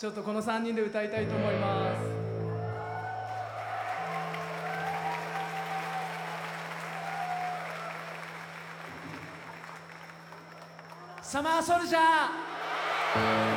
ちょっとこの3人で歌いたいと思います。サマーソルジャー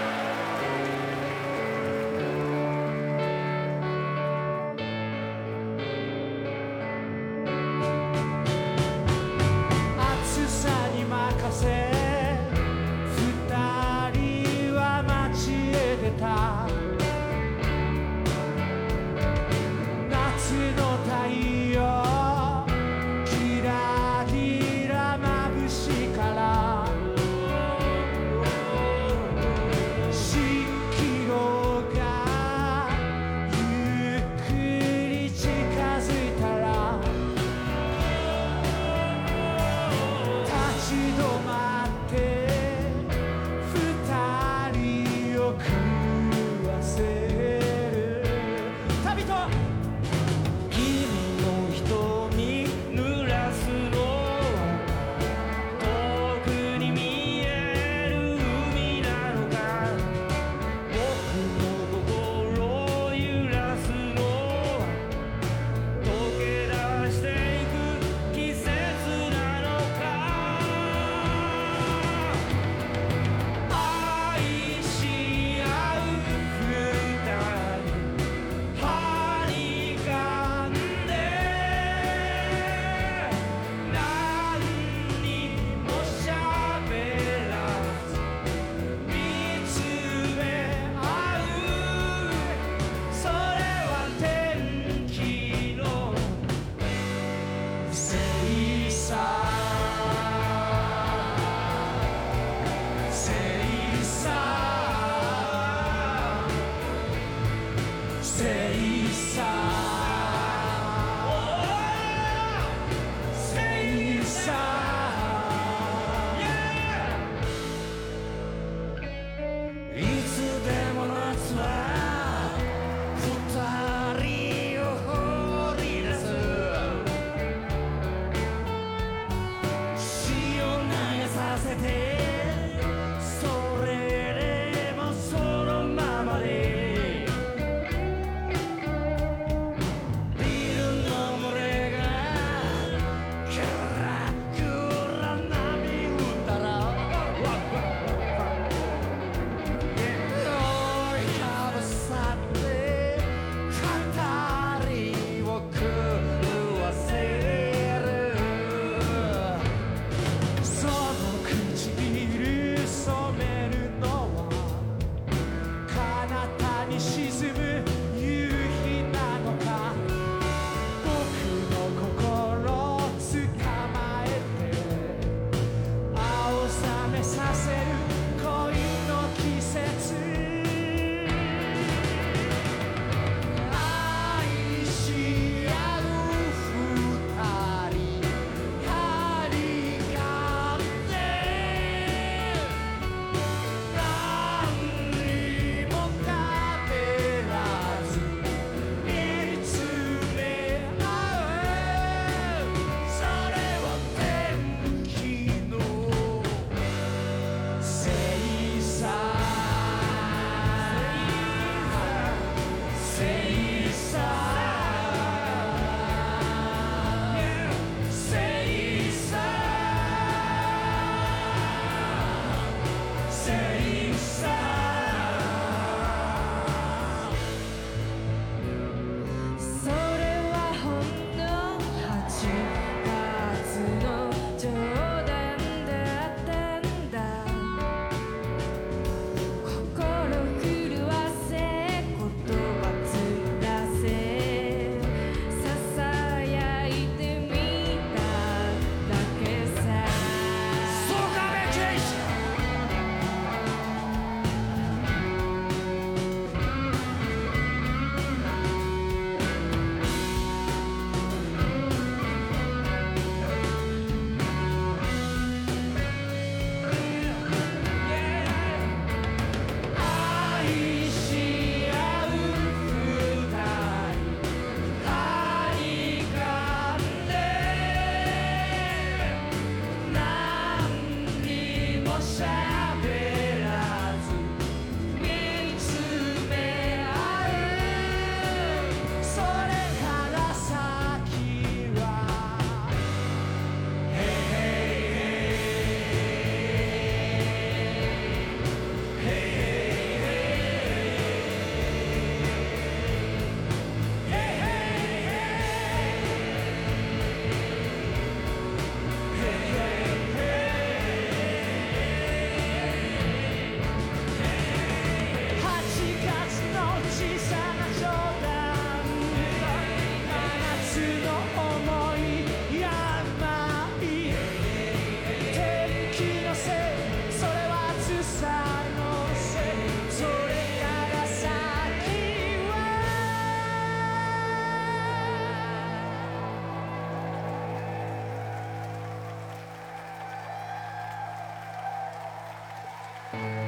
side. Bye.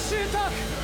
習得